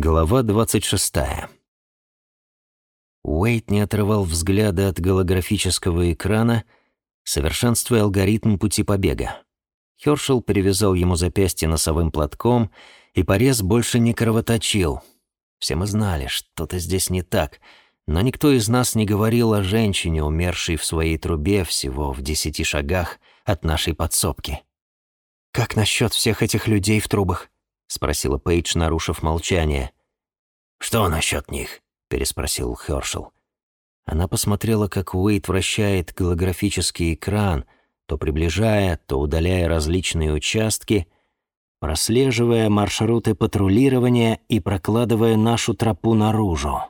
Глава 26. Уэйт не отрывал взгляда от голографического экрана, совершенствуя алгоритм пути побега. Хёршел перевязал ему запястье носовым платком, и порез больше не кровоточил. Все мы знали, что-то здесь не так, но никто из нас не говорил о женщине, умершей в своей трубе всего в десяти шагах от нашей подсобки. «Как насчет всех этих людей в трубах?» — спросила Пейдж, нарушив молчание. «Что насчет них?» — переспросил Хёршел. Она посмотрела, как Уэйт вращает голографический экран, то приближая, то удаляя различные участки, прослеживая маршруты патрулирования и прокладывая нашу тропу наружу.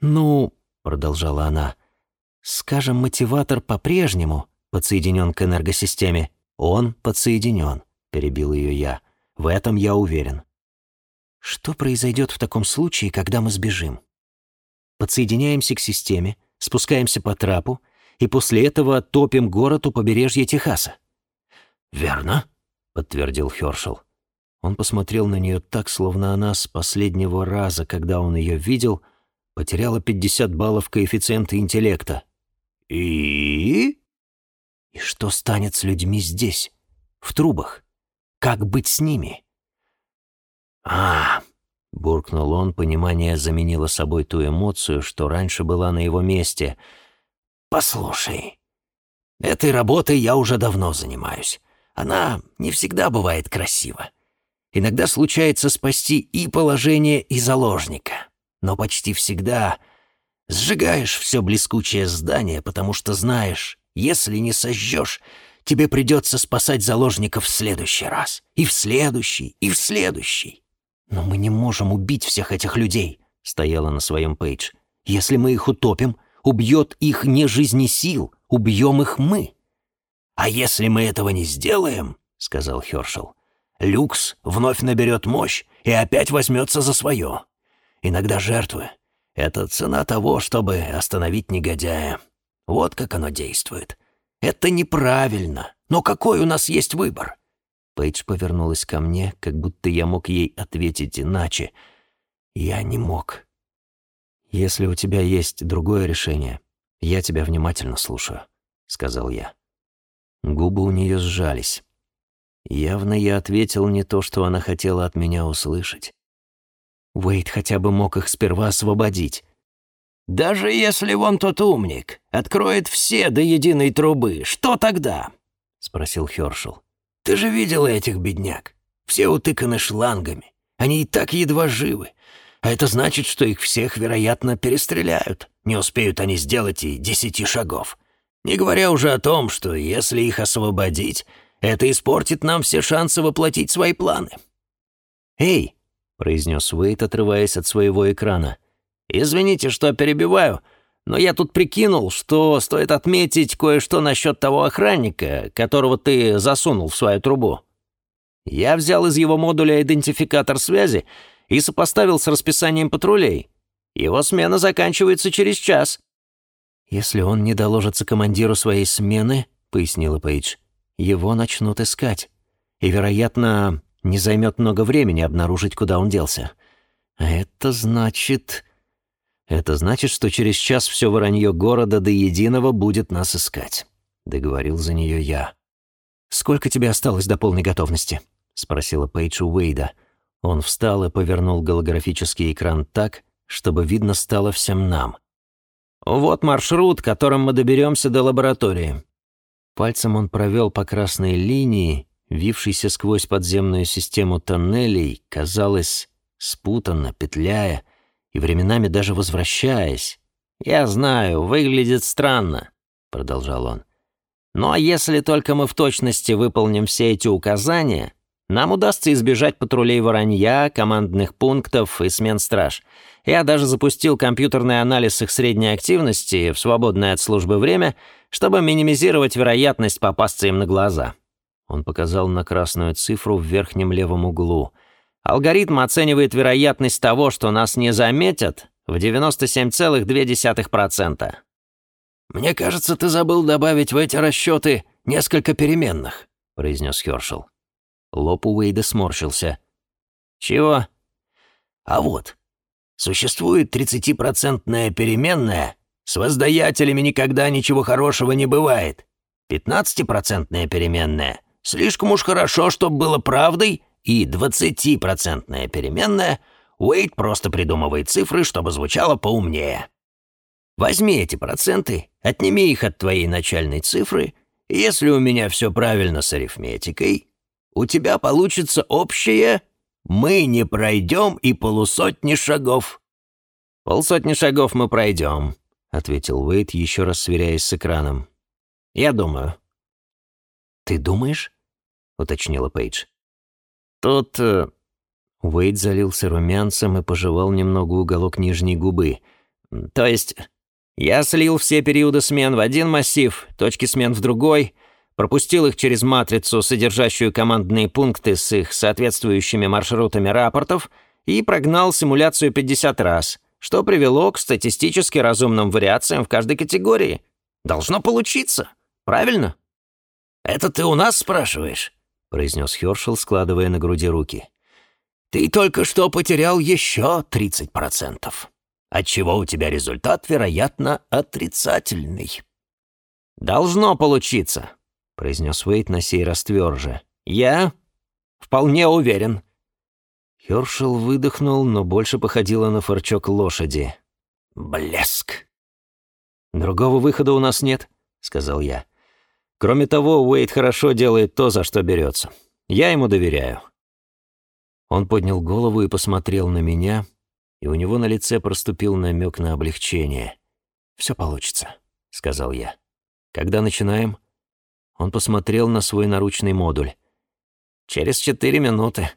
«Ну», — продолжала она, — «скажем, мотиватор по-прежнему подсоединен к энергосистеме. Он подсоединен», — перебил ее я. В этом я уверен. Что произойдет в таком случае, когда мы сбежим? Подсоединяемся к системе, спускаемся по трапу и после этого топим город у побережья Техаса. «Верно», — подтвердил Хёршел. Он посмотрел на нее так, словно она с последнего раза, когда он ее видел, потеряла 50 баллов коэффициента интеллекта. «И?» «И что станет с людьми здесь, в трубах?» Как быть с ними? А, буркнул он, понимание заменило собой ту эмоцию, что раньше была на его месте. Послушай, этой работой я уже давно занимаюсь. Она не всегда бывает красива. Иногда случается спасти и положение, и заложника. Но почти всегда сжигаешь все блескучее здание, потому что знаешь, если не сожжешь, тебе придется спасать заложников в следующий раз. И в следующий, и в следующий. «Но мы не можем убить всех этих людей», — стояла на своем Пейдж. «Если мы их утопим, убьет их не жизни сил, убьем их мы». «А если мы этого не сделаем», — сказал Хершел, «люкс вновь наберет мощь и опять возьмется за свое. Иногда жертвы — это цена того, чтобы остановить негодяя. Вот как оно действует. Это неправильно. Но какой у нас есть выбор?» Пейдж повернулась ко мне, как будто я мог ей ответить иначе. Я не мог. «Если у тебя есть другое решение, я тебя внимательно слушаю», — сказал я. Губы у нее сжались. Явно я ответил не то, что она хотела от меня услышать. Уэйд хотя бы мог их сперва освободить. Даже если вон тот умник откроет все до единой трубы, что тогда?» — спросил Хёршел. «Ты же видела этих бедняк? Все утыканы шлангами. Они и так едва живы. А это значит, что их всех, вероятно, перестреляют. Не успеют они сделать и десяти шагов. Не говоря уже о том, что если их освободить, это испортит нам все шансы воплотить свои планы». «Эй!» — произнес Уэйт, отрываясь от своего экрана. Извините, что перебиваю, но я тут прикинул, что стоит отметить кое-что насчет того охранника, которого ты засунул в свою трубу. Я взял из его модуля идентификатор связи и сопоставил с расписанием патрулей. Его смена заканчивается через час. «Если он не доложится командиру своей смены», — пояснила Пейдж, — «его начнут искать. И, вероятно, не займет много времени обнаружить, куда он делся. А это значит...» Это значит, что через час все воронье города до единого будет нас искать», — договорил за нее я. «Сколько тебе осталось до полной готовности?» — спросила Пейдж у Уэйда. Он встал и повернул голографический экран так, чтобы видно стало всем нам. «Вот маршрут, которым мы доберемся до лаборатории». Пальцем он провел по красной линии, вившейся сквозь подземную систему тоннелей, казалось, спутанно, петляя, и временами даже возвращаясь. «Я знаю, выглядит странно», — продолжал он. «Но если только мы в точности выполним все эти указания, нам удастся избежать патрулей воронья, командных пунктов и смен страж. Я даже запустил компьютерный анализ их средней активности в свободное от службы время, чтобы минимизировать вероятность попасться им на глаза». Он показал на красную цифру в верхнем левом углу — Алгоритм оценивает вероятность того, что нас не заметят, в 97,2%. «Мне кажется, ты забыл добавить в эти расчеты несколько переменных», — произнес Хершел. Лоб Уэйда сморщился. «Чего?» А вот, существует 30-процентная переменная, с воздаятелями никогда ничего хорошего не бывает. 15-процентная переменная, слишком уж хорошо, чтобы было правдой, и 20-процентная переменная, Уэйд просто придумывает цифры, чтобы звучало поумнее. Возьми эти проценты, отними их от твоей начальной цифры, и если у меня все правильно с арифметикой, у тебя получится общее «мы не пройдем и полусотни шагов». «Полсотни шагов мы пройдем», — ответил Уэйд, еще раз сверяясь с экраном. «Я думаю». «Ты думаешь?» — уточнила Пейдж. «Тут...» э... Уэйд залился румянцем и пожевал немного уголок нижней губы. «То есть, я слил все периоды смен в один массив, точки смен в другой, пропустил их через матрицу, содержащую командные пункты с их соответствующими маршрутами рапортов, и прогнал симуляцию 50 раз, что привело к статистически разумным вариациям в каждой категории. Должно получиться, правильно? «Это ты у нас спрашиваешь?» — произнес Хершел, складывая на груди руки. «Ты только что потерял еще 30%, отчего у тебя результат, вероятно, отрицательный». «Должно получиться», — произнес Уэйт на сей раз тверже. «Я вполне уверен». Хершел выдохнул, но больше походило на фырчок лошади. «Блеск!» «Другого выхода у нас нет», — сказал я. «Кроме того, Уэйт хорошо делает то, за что берется. Я ему доверяю». Он поднял голову и посмотрел на меня, и у него на лице проступил намек на облегчение. «Все получится», — сказал я. «Когда начинаем?» Он посмотрел на свой наручный модуль. «Через четыре минуты».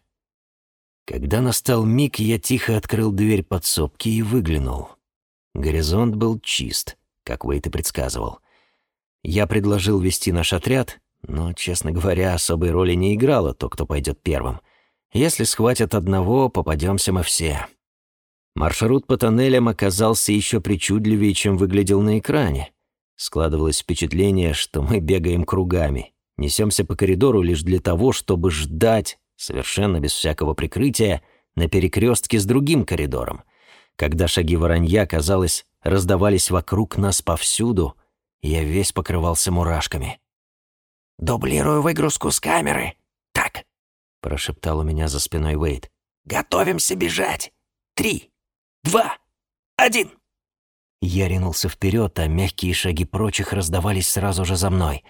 Когда настал миг, я тихо открыл дверь подсобки и выглянул. Горизонт был чист, как Уэйт и предсказывал. Я предложил вести наш отряд, но, честно говоря, особой роли не играло то, кто пойдет первым. Если схватят одного, попадемся мы все. Маршрут по тоннелям оказался еще причудливее, чем выглядел на экране. Складывалось впечатление, что мы бегаем кругами, несемся по коридору лишь для того, чтобы ждать, совершенно без всякого прикрытия, на перекрестке с другим коридором. Когда шаги воронья, казалось, раздавались вокруг нас повсюду, я весь покрывался мурашками. «Дублирую выгрузку с камеры. Так», — прошептал у меня за спиной Уэйд. «Готовимся бежать. Три, два, один». Я ринулся вперед, а мягкие шаги прочих раздавались сразу же за мной.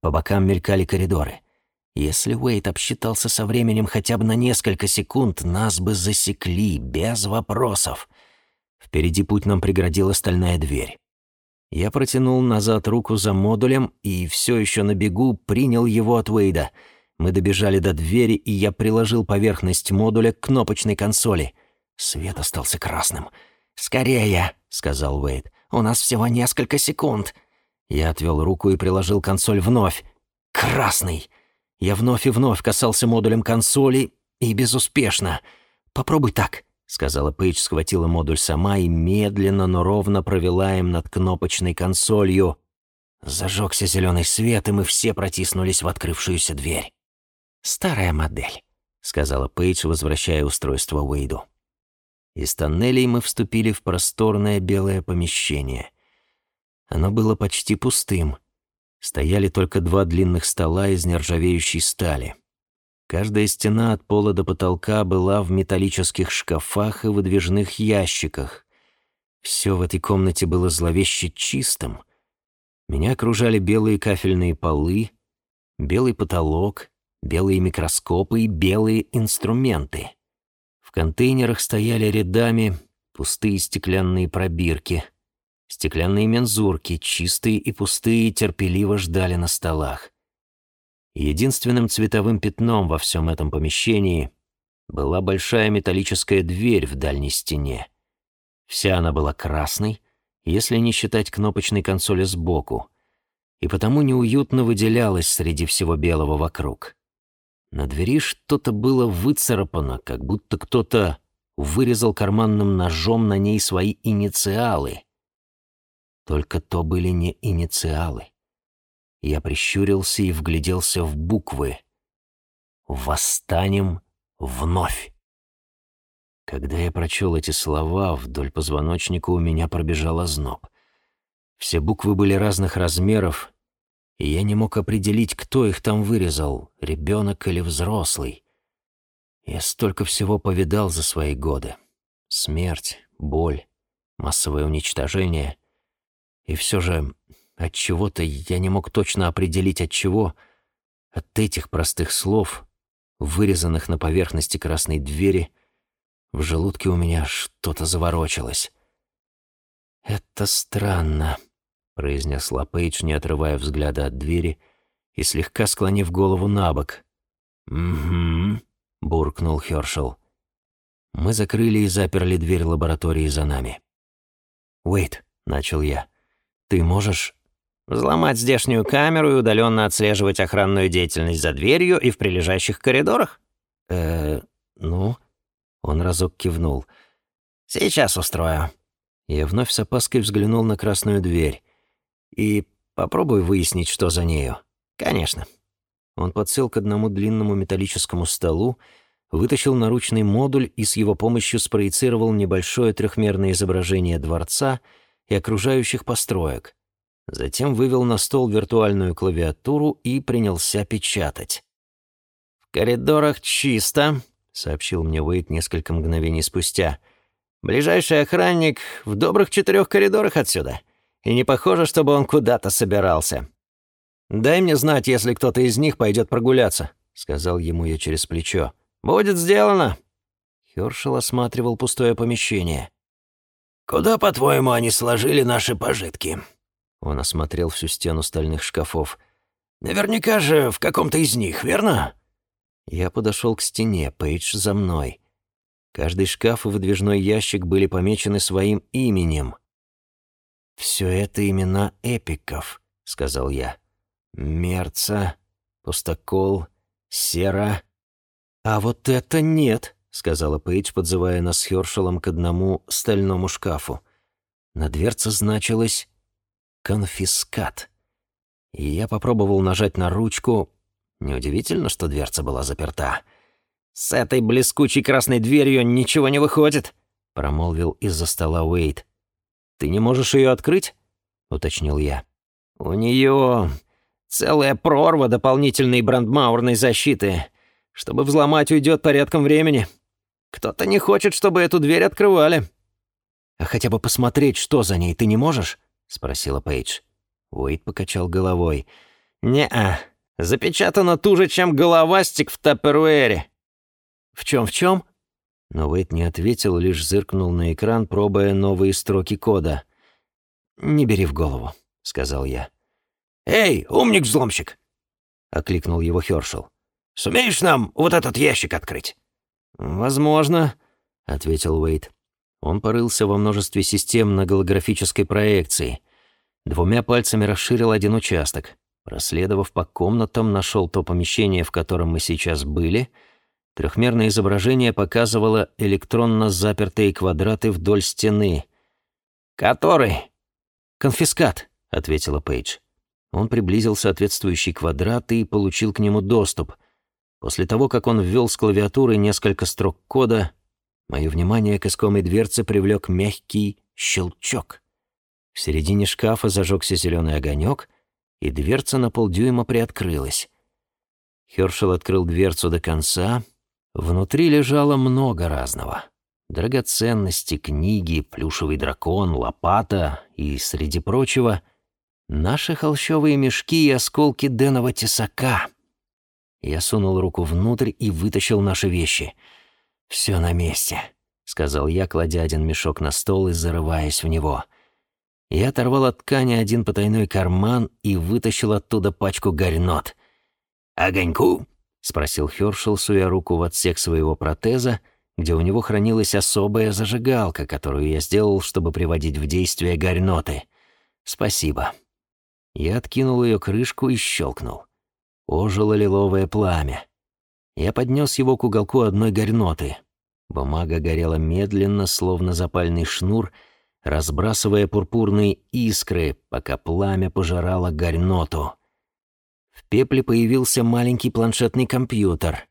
По бокам мелькали коридоры. Если Уэйт обсчитался со временем хотя бы на несколько секунд, нас бы засекли, без вопросов. Впереди путь нам преградила стальная дверь. Я протянул назад руку за модулем и все еще на бегу принял его от Уэйда. Мы добежали до двери, и я приложил поверхность модуля к кнопочной консоли. Свет остался красным — «Скорее!» — сказал Уэйд. «У нас всего несколько секунд». Я отвел руку и приложил консоль вновь. «Красный!» Я вновь и вновь касался модулем консоли, и безуспешно. «Попробуй так», — сказала Пейдж, схватила модуль сама и медленно, но ровно провела им над кнопочной консолью. Зажегся зеленый свет, и мы все протиснулись в открывшуюся дверь. «Старая модель», — сказала Пейдж, возвращая устройство Уэйду. Из тоннелей мы вступили в просторное белое помещение. Оно было почти пустым. Стояли только два длинных стола из нержавеющей стали. Каждая стена от пола до потолка была в металлических шкафах и выдвижных ящиках. Все в этой комнате было зловеще чистым. Меня окружали белые кафельные полы, белый потолок, белые микроскопы и белые инструменты. В контейнерах стояли рядами пустые стеклянные пробирки. Стеклянные мензурки, чистые и пустые, терпеливо ждали на столах. Единственным цветовым пятном во всем этом помещении была большая металлическая дверь в дальней стене. Вся она была красной, если не считать кнопочной консоли сбоку, и потому неуютно выделялась среди всего белого вокруг. На двери что-то было выцарапано, как будто кто-то вырезал карманным ножом на ней свои инициалы. Только то были не инициалы. Я прищурился и вгляделся в буквы. «Восстанем вновь». Когда я прочел эти слова, вдоль позвоночника у меня пробежал озноб. Все буквы были разных размеров, и я не мог определить, кто их там вырезал, ребенок или взрослый. Я столько всего повидал за свои годы. Смерть, боль, массовое уничтожение. И все же от чего-то я не мог точно определить от чего. От этих простых слов, вырезанных на поверхности красной двери, в желудке у меня что-то заворочилось. «Это странно», — произнесла Пейдж, не отрывая взгляда от двери и слегка склонив голову на бок. «Угу», — буркнул Хёршел. Мы закрыли и заперли дверь лаборатории за нами. «Уэйт», — начал я, — «ты можешь...» «Взломать здешнюю камеру и удаленно отслеживать охранную деятельность за дверью и в прилежащих коридорах?» «Э, ну...» Он разок кивнул. «Сейчас устрою». Я вновь с опаской взглянул на красную дверь. «И попробуй выяснить, что за нею». «Конечно». Он подсел к одному длинному металлическому столу, вытащил наручный модуль и с его помощью спроецировал небольшое трехмерное изображение дворца и окружающих построек. Затем вывел на стол виртуальную клавиатуру и принялся печатать. «В коридорах чисто», — сообщил мне Уэйт несколько мгновений спустя. «Ближайший охранник в добрых четырех коридорах отсюда, и не похоже, чтобы он куда-то собирался». «Дай мне знать, если кто-то из них пойдет прогуляться», — сказал ему я через плечо. «Будет сделано!» Хёршел осматривал пустое помещение. «Куда, по-твоему, они сложили наши пожитки?» Он осмотрел всю стену стальных шкафов. «Наверняка же в каком-то из них, верно?» Я подошел к стене, Пейдж за мной. Каждый шкаф и выдвижной ящик были помечены своим именем. «Все это имена эпиков», — сказал я. «Мерца, Пустокол, Сера...» «А вот это нет», — сказала Пейдж, подзывая нас с Хёршелом к одному стальному шкафу. На дверце значилось «конфискат». И я попробовал нажать на ручку. Неудивительно, что дверца была заперта. «С этой блескучей красной дверью ничего не выходит», — промолвил из-за стола Уэйт. «Ты не можешь ее открыть?» — уточнил я. «У нее целая прорва дополнительной брандмаурной защиты. Чтобы взломать, уйдет порядком времени. Кто-то не хочет, чтобы эту дверь открывали». «А хотя бы посмотреть, что за ней, ты не можешь?» — спросила Пейдж. Уэйд покачал головой. «Не-а. Запечатано туже, чем головастик в Тапперуэре». «В чем, в чем?» Но Уэйд не ответил, лишь зыркнул на экран, пробуя новые строки кода. «Не бери в голову», — сказал я. «Эй, умник-взломщик!» — окликнул его Хёршел. Сумеешь нам вот этот ящик открыть?» «Возможно», — ответил Уэйт. Он порылся во множестве систем на голографической проекции. Двумя пальцами расширил один участок. Проследовав по комнатам, нашел то помещение, в котором мы сейчас были. Трехмерное изображение показывало электронно запертые квадраты вдоль стены. «Который?» «Конфискат», — ответила Пейдж. Он приблизил соответствующий квадрат и получил к нему доступ. После того, как он ввел с клавиатуры несколько строк кода, мое внимание к искомой дверце привлек мягкий щелчок. В середине шкафа зажегся зеленый огонек, и дверца на полдюйма приоткрылась. Хершел открыл дверцу до конца. Внутри лежало много разного. Драгоценности, книги, плюшевый дракон, лопата и, среди прочего, наши холщовые мешки и осколки Денова тесака — я сунул руку внутрь и вытащил наши вещи. «Все на месте», — сказал я, кладя один мешок на стол и зарываясь в него. Я оторвал от ткани один потайной карман и вытащил оттуда пачку горнот. «Огоньку?» — спросил Хёршел, суя руку в отсек своего протеза, где у него хранилась особая зажигалка, которую я сделал, чтобы приводить в действие горноты. «Спасибо». Я откинул ее крышку и щелкнул ожило лиловое пламя. Я поднес его к уголку одной горноты. Бумага горела медленно, словно запальный шнур, разбрасывая пурпурные искры, пока пламя пожирало горноту. В пепле появился маленький планшетный компьютер.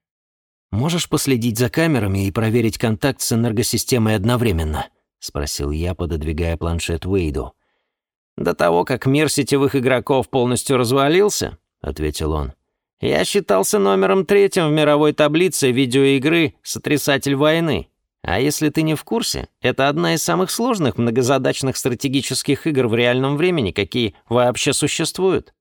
«Можешь последить за камерами и проверить контакт с энергосистемой одновременно?» — спросил я, пододвигая планшет Уэйду. «До того, как мир сетевых игроков полностью развалился», — ответил он, «я считался номером третьим в мировой таблице видеоигры «Сотрясатель войны». А если ты не в курсе, это одна из самых сложных многозадачных стратегических игр в реальном времени, какие вообще существуют.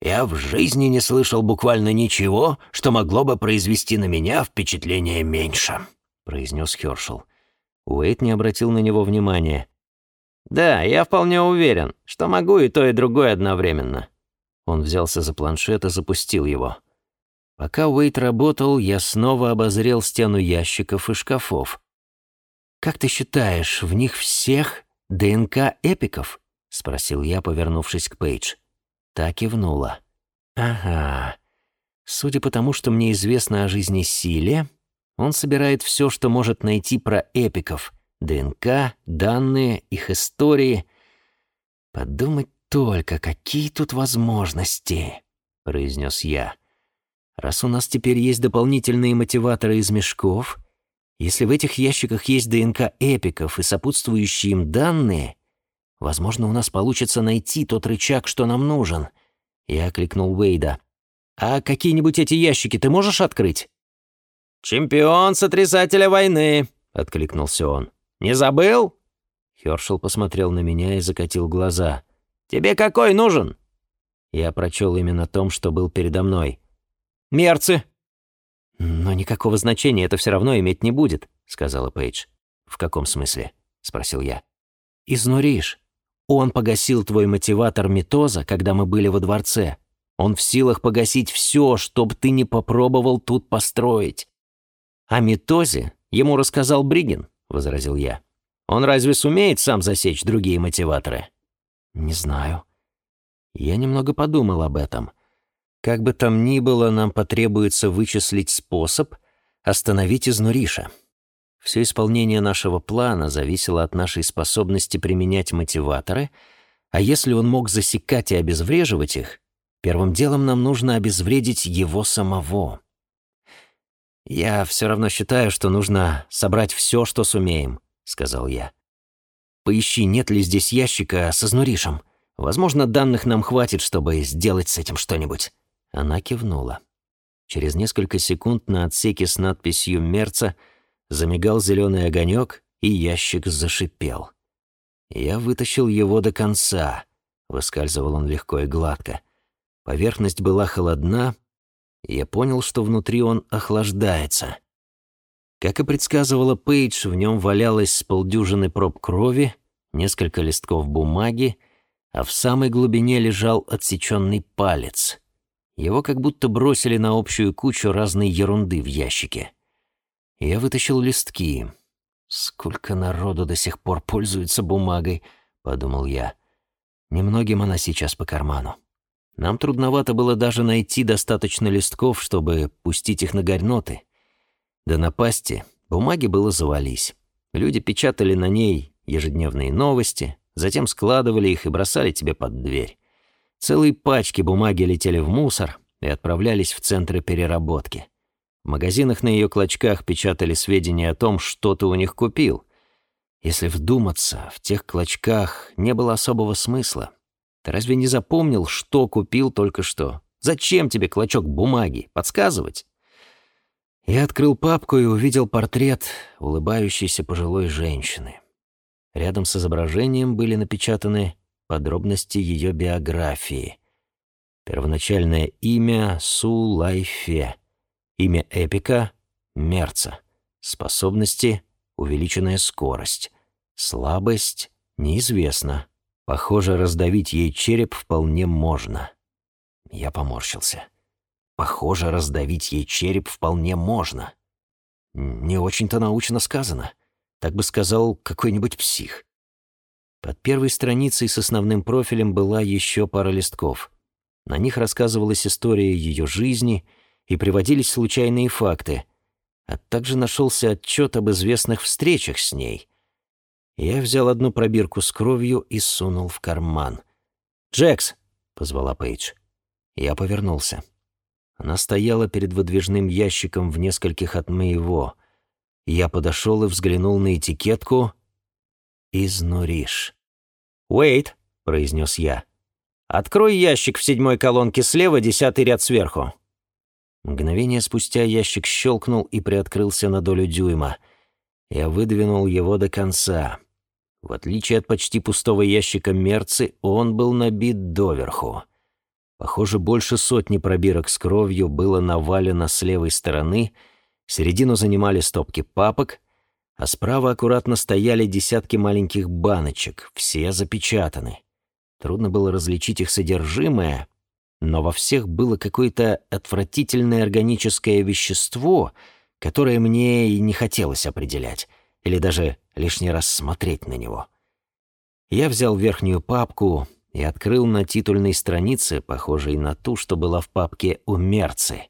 Я в жизни не слышал буквально ничего, что могло бы произвести на меня впечатление меньше, произнес Хершел. Уэйт не обратил на него внимания. «Да, я вполне уверен, что могу и то, и другое одновременно». Он взялся за планшет и запустил его. Пока Уэйт работал, я снова обозрел стену ящиков и шкафов. «Как ты считаешь, в них всех ДНК эпиков?» — спросил я, повернувшись к Пейдж. Та кивнула. «Ага. Судя по тому, что мне известно о жизни Силе, он собирает все, что может найти про эпиков. ДНК, данные, их истории. Подумать только, какие тут возможности», — произнес я. Раз у нас теперь есть дополнительные мотиваторы из мешков, если в этих ящиках есть ДНК эпиков и сопутствующие им данные, возможно, у нас получится найти тот рычаг, что нам нужен. Я окликнул Уэйда. «А какие-нибудь эти ящики ты можешь открыть?» «Чемпион сотрясателя войны!» — откликнулся он. «Не забыл?» Хершел посмотрел на меня и закатил глаза. «Тебе какой нужен?» Я прочел именно том, что был передо мной. Мерцы!» «Но никакого значения это все равно иметь не будет», — сказала Пейдж. «В каком смысле?» — спросил я. «Изнуришь. Он погасил твой мотиватор метоза, когда мы были во дворце. Он в силах погасить все, чтоб ты не попробовал тут построить». «О метозе ему рассказал Бригин», — возразил я. «Он разве сумеет сам засечь другие мотиваторы?» «Не знаю». Я немного подумал об этом. Как бы там ни было, нам потребуется вычислить способ остановить изнуриша. Все исполнение нашего плана зависело от нашей способности применять мотиваторы, а если он мог засекать и обезвреживать их, первым делом нам нужно обезвредить его самого. «Я все равно считаю, что нужно собрать все, что сумеем», — сказал я. «Поищи, нет ли здесь ящика с изнуришем. Возможно, данных нам хватит, чтобы сделать с этим что-нибудь». Она кивнула. Через несколько секунд на отсеке с надписью «Мерца» замигал зеленый огонек, и ящик зашипел. Я вытащил его до конца. Выскальзывал он легко и гладко. Поверхность была холодна, я понял, что внутри он охлаждается. Как и предсказывала Пейдж, в нем валялось с полдюжины проб крови, несколько листков бумаги, а в самой глубине лежал отсеченный палец — его как будто бросили на общую кучу разной ерунды в ящике. Я вытащил листки. «Сколько народу до сих пор пользуется бумагой», — подумал я. Немногим она сейчас по карману. Нам трудновато было даже найти достаточно листков, чтобы пустить их на горноты. Да на пасти бумаги было завались. Люди печатали на ней ежедневные новости, затем складывали их и бросали тебе под дверь. Целые пачки бумаги летели в мусор и отправлялись в центры переработки. В магазинах на ее клочках печатали сведения о том, что ты у них купил. Если вдуматься, в тех клочках не было особого смысла. Ты разве не запомнил, что купил только что? Зачем тебе клочок бумаги? Подсказывать? Я открыл папку и увидел портрет улыбающейся пожилой женщины. Рядом с изображением были напечатаны подробности ее биографии. Первоначальное имя Су Лайфе. Имя эпика — Мерца. Способности — увеличенная скорость. Слабость — неизвестно. Похоже, раздавить ей череп вполне можно. Я поморщился. Похоже, раздавить ей череп вполне можно. Не очень-то научно сказано. Так бы сказал какой-нибудь псих. Под первой страницей с основным профилем была еще пара листков. На них рассказывалась история ее жизни и приводились случайные факты, а также нашелся отчет об известных встречах с ней. Я взял одну пробирку с кровью и сунул в карман. «Джекс!» — позвала Пейдж. Я повернулся. Она стояла перед выдвижным ящиком в нескольких от моего. Я подошел и взглянул на этикетку «Изнуришь». «Уэйт», — произнес я, — «открой ящик в седьмой колонке слева, десятый ряд сверху». Мгновение спустя ящик щелкнул и приоткрылся на долю дюйма. Я выдвинул его до конца. В отличие от почти пустого ящика мерцы, он был набит доверху. Похоже, больше сотни пробирок с кровью было навалено с левой стороны, середину занимали стопки папок, а справа аккуратно стояли десятки маленьких баночек, все запечатаны. Трудно было различить их содержимое, но во всех было какое-то отвратительное органическое вещество, которое мне и не хотелось определять, или даже лишний раз смотреть на него. Я взял верхнюю папку и открыл на титульной странице, похожей на ту, что была в папке у Мерцы.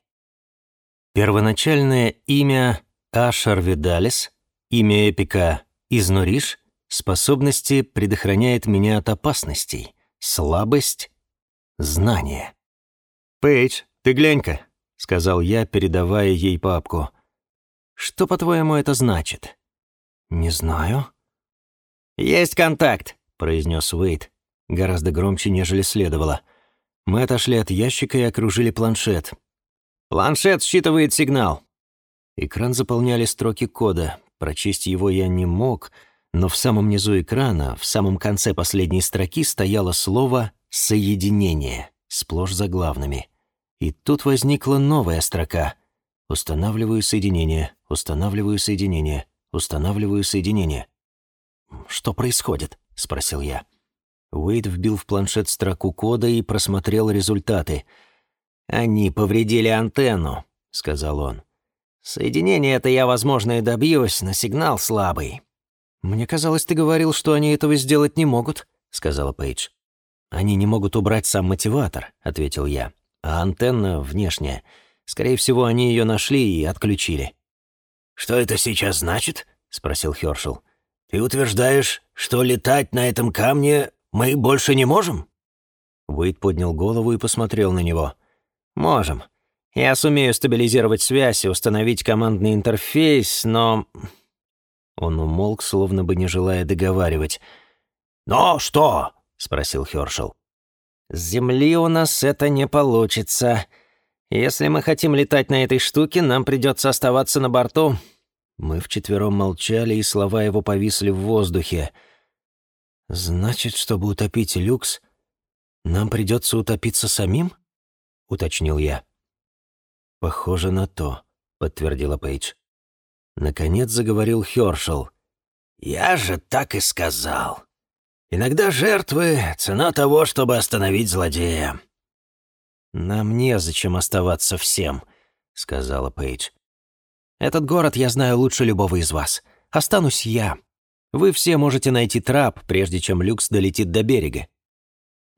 Первоначальное имя Ашар Видалис, имя эпика Изнуриш, способности предохраняет меня от опасностей, слабость — знание. «Пейдж, ты глянь-ка», — сказал я, передавая ей папку. «Что, по-твоему, это значит?» «Не знаю». «Есть контакт», — произнес Уэйт, гораздо громче, нежели следовало. Мы отошли от ящика и окружили планшет. «Планшет считывает сигнал». Экран заполняли строки кода. Прочесть его я не мог, но в самом низу экрана, в самом конце последней строки стояло слово «соединение» сплошь заглавными. И тут возникла новая строка. «Устанавливаю соединение, устанавливаю соединение, устанавливаю соединение». «Что происходит?» — спросил я. Уэйд вбил в планшет строку кода и просмотрел результаты. «Они повредили антенну», — сказал он. «Соединение это я, возможно, и добьюсь, но сигнал слабый». «Мне казалось, ты говорил, что они этого сделать не могут», — сказала Пейдж. «Они не могут убрать сам мотиватор», — ответил я. «А антенна внешняя. Скорее всего, они ее нашли и отключили». «Что это сейчас значит?» — спросил Хёршел. «Ты утверждаешь, что летать на этом камне мы больше не можем?» Уэйд поднял голову и посмотрел на него. «Можем. Я сумею стабилизировать связь и установить командный интерфейс, но...» Он умолк, словно бы не желая договаривать. «Но что?» — спросил Хёршел. «С Земли у нас это не получится. Если мы хотим летать на этой штуке, нам придется оставаться на борту». Мы вчетвером молчали, и слова его повисли в воздухе. «Значит, чтобы утопить люкс, нам придется утопиться самим?» — уточнил я. «Похоже на то», — подтвердила Пейдж. Наконец заговорил Хёршел. «Я же так и сказал. Иногда жертвы — цена того, чтобы остановить злодея». «Нам незачем оставаться всем», — сказала Пейдж. «Этот город я знаю лучше любого из вас. Останусь я. Вы все можете найти трап, прежде чем люкс долетит до берега».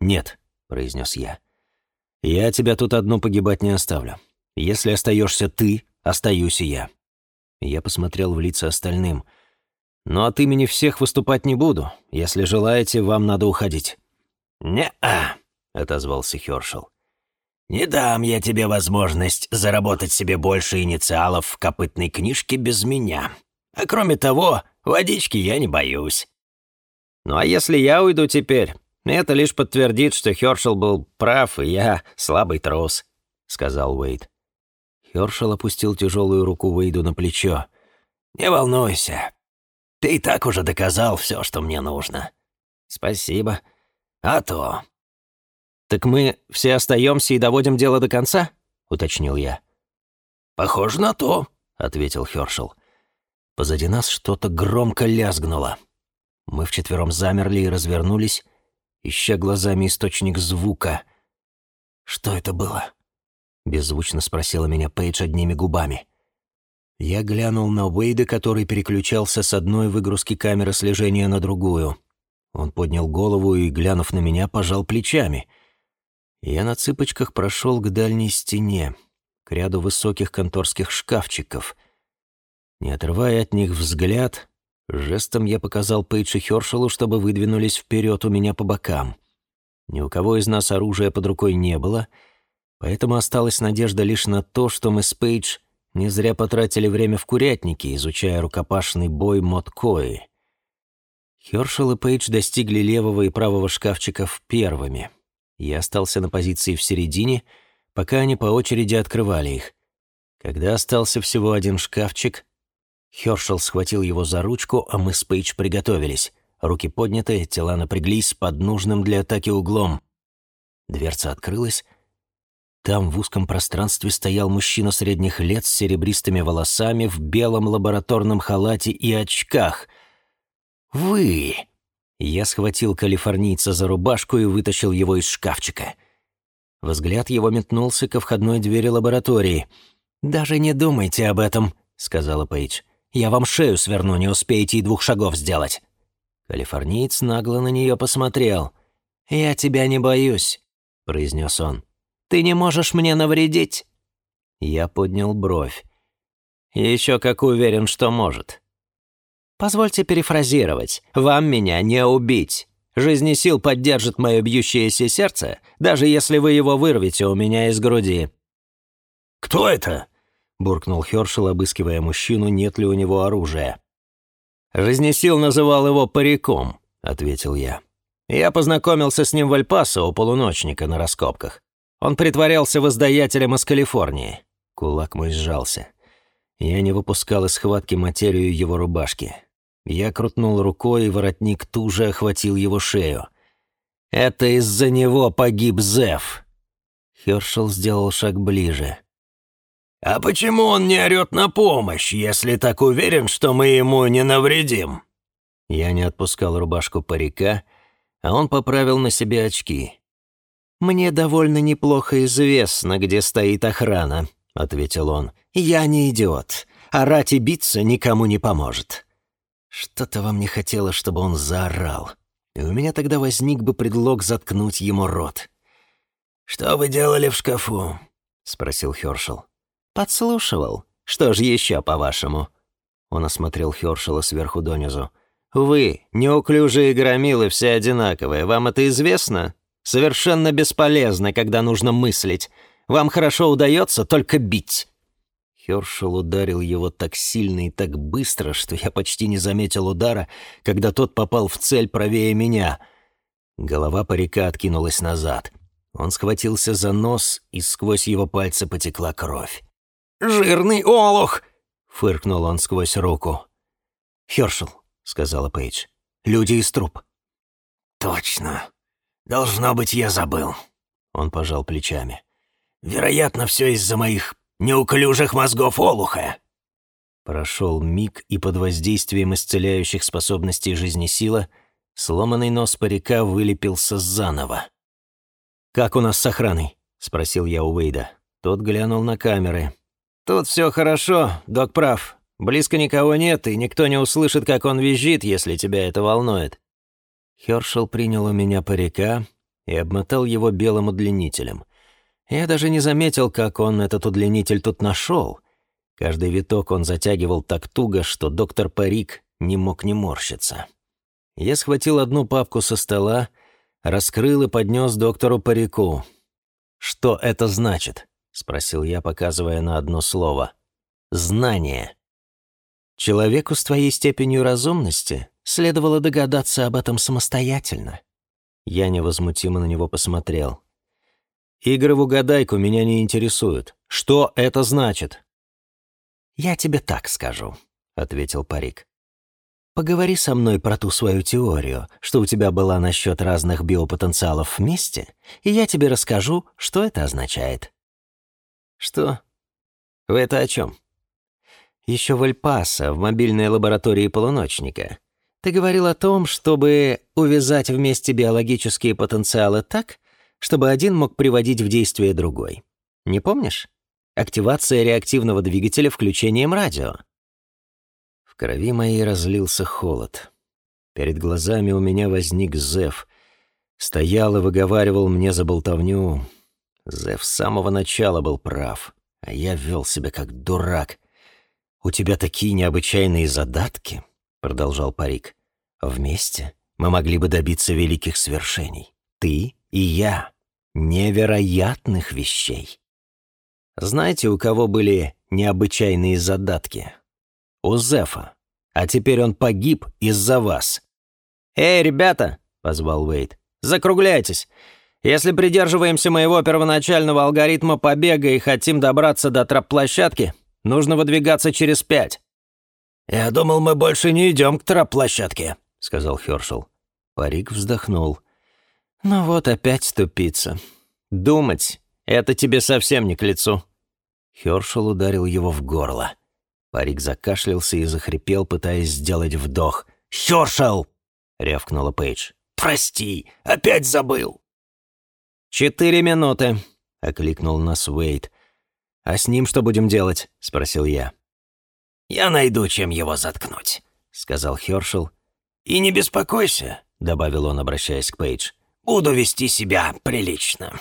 «Нет», — произнес я. «Я тебя тут одну погибать не оставлю. Если остаешься ты, остаюсь и я». Я посмотрел в лица остальным — но от имени всех выступать не буду. Если желаете, вам надо уходить». «Не-а», — отозвался Хёршел. «Не дам я тебе возможность заработать себе больше инициалов в копытной книжке без меня. А кроме того, водички я не боюсь». «Ну а если я уйду теперь, это лишь подтвердит, что Хёршел был прав, и я слабый трус», — сказал Уэйд. Хёршел опустил тяжелую руку Уэйду на плечо. «Не волнуйся, ты и так уже доказал все, что мне нужно. Спасибо. А то. Так мы все остаемся и доводим дело до конца? уточнил я. Похоже на то, ответил Хёршел. Позади нас что-то громко лязгнуло. Мы вчетвером замерли и развернулись, ища глазами источник звука. «Что это было?» — беззвучно спросила меня Пейдж одними губами. Я глянул на Уэйда, который переключался с одной выгрузки камеры слежения на другую. Он поднял голову и, глянув на меня, пожал плечами. Я на цыпочках прошел к дальней стене, к ряду высоких конторских шкафчиков. Не отрывая от них взгляд, жестом я показал Пейдж и Хёршелу, чтобы выдвинулись вперед у меня по бокам. Ни у кого из нас оружия под рукой не было — Поэтому осталась надежда лишь на то, что мы с Пейдж не зря потратили время в курятнике, изучая рукопашный бой Моткои. Хершел и Пейдж достигли левого и правого шкафчиков первыми. Я остался на позиции в середине, пока они по очереди открывали их. Когда остался всего один шкафчик, Хершел схватил его за ручку, а мы с Пейдж приготовились. Руки подняты, тела напряглись под нужным для атаки углом. Дверца открылась. Там в узком пространстве стоял мужчина средних лет с серебристыми волосами, в белом лабораторном халате и очках. «Вы!» Я схватил калифорнийца за рубашку и вытащил его из шкафчика. Взгляд его метнулся ко входной двери лаборатории. «Даже не думайте об этом», — сказала Пейдж. «Я вам шею сверну, не успеете и двух шагов сделать». Калифорниец нагло на нее посмотрел. «Я тебя не боюсь», — произнес он. «Ты не можешь мне навредить». Я поднял бровь. «Еще как уверен, что может». Позвольте перефразировать. Вам меня не убить. Жизни сил поддержит мое бьющееся сердце, даже если вы его вырвете у меня из груди». «Кто это?» — буркнул Хершел, обыскивая мужчину, нет ли у него оружия. «Жизнесил называл его париком», — ответил я. «Я познакомился с ним в Альпасо у полуночника на раскопках. Он притворялся воздаятелем из Калифорнии». Кулак мой сжался. Я не выпускал из схватки материю его рубашки. Я крутнул рукой, и воротник туже охватил его шею. «Это из-за него погиб Зев!» Хершел сделал шаг ближе. «А почему он не орёт на помощь, если так уверен, что мы ему не навредим?» Я не отпускал рубашку парика, а он поправил на себе очки. «Мне довольно неплохо известно, где стоит охрана», — ответил он. «Я не идиот. Орать и биться никому не поможет. Что-то во мне хотело, чтобы он заорал. И у меня тогда возник бы предлог заткнуть ему рот. «Что вы делали в шкафу?» — спросил Хёршел. «Подслушивал. Что же еще, по-вашему?» Он осмотрел Хёршела сверху донизу. «Вы, неуклюжие громилы, все одинаковые. Вам это известно? Совершенно бесполезно, когда нужно мыслить. Вам хорошо удается только бить. Хершел ударил его так сильно и так быстро, что я почти не заметил удара, когда тот попал в цель правее меня. Голова парика откинулась назад. Он схватился за нос, и сквозь его пальцы потекла кровь. «Жирный олух!» — фыркнул он сквозь руку. «Хершел», — сказала Пейдж, — «люди из труп». «Точно. Должно быть, я забыл». Он пожал плечами. «Вероятно, все из-за моих неуклюжих мозгов олуха!» Прошел миг, и под воздействием исцеляющих способностей жизни сила сломанный нос парика вылепился заново. «Как у нас с охраной?» — спросил я у Уэйда. Тот глянул на камеры. «Тут все хорошо, док прав. Близко никого нет, и никто не услышит, как он визжит, если тебя это волнует». Хершел принял у меня парика и обмотал его белым удлинителем. Я даже не заметил, как он этот удлинитель тут нашел. Каждый виток он затягивал так туго, что доктор Парик не мог не морщиться. Я схватил одну папку со стола, раскрыл и поднес доктору Парику. «Что это значит?» — спросил я, показывая на одно слово. «Знание». Человеку с твоей степенью разумности следовало догадаться об этом самостоятельно. Я невозмутимо на него посмотрел. Игры в угадайку меня не интересуют. Что это значит?» «Я тебе так скажу», — ответил Парик. «Поговори со мной про ту свою теорию, что у тебя была насчет разных биопотенциалов вместе, и я тебе расскажу, что это означает». «Что? Вы это о чем?» «Еще в Эльпасо, в мобильной лаборатории полуночника. Ты говорил о том, чтобы увязать вместе биологические потенциалы так, чтобы один мог приводить в действие другой. Не помнишь? Активация реактивного двигателя включением радио. В крови моей разлился холод. Перед глазами у меня возник Зев. Стоял и выговаривал мне за болтовню. Зев с самого начала был прав, а я вел себя как дурак. «У тебя такие необычайные задатки», — продолжал Парик. «Вместе мы могли бы добиться великих свершений. Ты и я. невероятных вещей. Знаете, у кого были необычайные задатки? У Зефа. А теперь он погиб из-за вас. «Эй, ребята!» — позвал Уэйд. «Закругляйтесь. Если придерживаемся моего первоначального алгоритма побега и хотим добраться до трап-площадки, нужно выдвигаться через пять». «Я думал, мы больше не идем к трап-площадке», — сказал Хёршел. Парик вздохнул. «Ну вот опять тупица. Думать — это тебе совсем не к лицу». Хёршел ударил его в горло. Парик закашлялся и захрипел, пытаясь сделать вдох. «Хёршел!» — рявкнула Пейдж. «Прости, опять забыл!» «Четыре минуты», — окликнул нас Уэйд. «А с ним что будем делать?» — спросил я. «Я найду, чем его заткнуть», — сказал Хёршел. «И не беспокойся», — добавил он, обращаясь к Пейдж. «Буду вести себя прилично».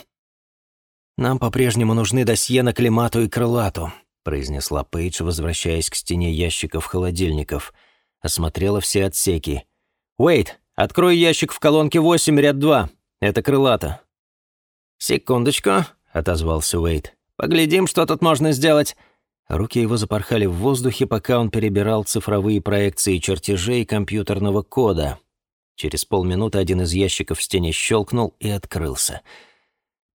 «Нам по-прежнему нужны досье на Климату и Крылату», — произнесла Пейдж, возвращаясь к стене ящиков-холодильников. Осмотрела все отсеки. «Уэйд, открой ящик в колонке 8, ряд 2. Это Крылата». «Секундочку», — отозвался Уэйд. «Поглядим, что тут можно сделать». Руки его запорхали в воздухе, пока он перебирал цифровые проекции чертежей компьютерного кода. Через полминуты один из ящиков в стене щелкнул и открылся.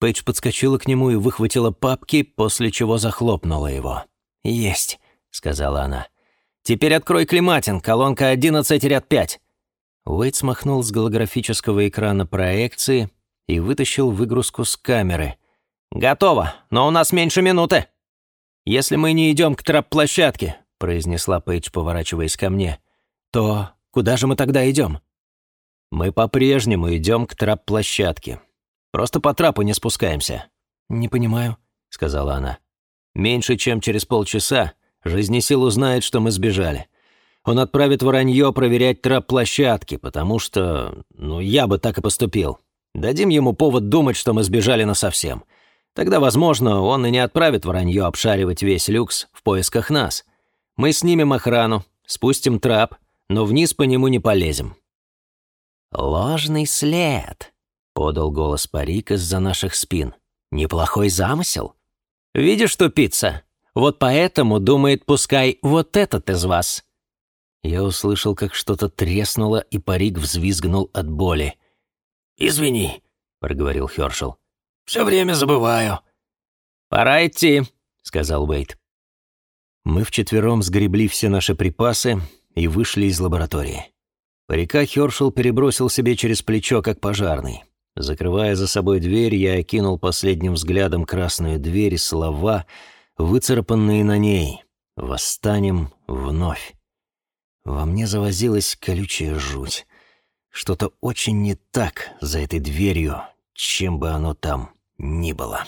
Пейдж подскочила к нему и выхватила папки, после чего захлопнула его. «Есть», — сказала она. «Теперь открой климатин, колонка 11, ряд 5». Уэйд смахнул с голографического экрана проекции — и вытащил выгрузку с камеры. «Готово, но у нас меньше минуты!» «Если мы не идем к трап-площадке», — произнесла Пейдж, поворачиваясь ко мне, «то куда же мы тогда идем?» «Мы по-прежнему идем к трап-площадке. Просто по трапу не спускаемся». «Не понимаю», — сказала она. «Меньше чем через полчаса Жизнесил узнает, что мы сбежали. Он отправит воронье проверять трап-площадки, потому что... Ну, я бы так и поступил. Дадим ему повод думать, что мы сбежали насовсем. Тогда, возможно, он и не отправит вранье обшаривать весь люкс в поисках нас. Мы снимем охрану, спустим трап, но вниз по нему не полезем». «Ложный след», — подал голос Парик из-за наших спин. «Неплохой замысел. Видишь, тупица? Вот поэтому, думает, пускай вот этот из вас». Я услышал, как что-то треснуло, и Парик взвизгнул от боли. «Извини», — проговорил Хёршел. «Все время забываю». «Пора идти», — сказал Уэйт. Мы вчетвером сгребли все наши припасы и вышли из лаборатории. Парика Хёршел перебросил себе через плечо, как пожарный. Закрывая за собой дверь, я окинул последним взглядом красную дверь и слова, выцарапанные на ней. «Восстанем вновь». Во мне завозилась колючая жуть. Что-то очень не так за этой дверью, чем бы оно там ни было.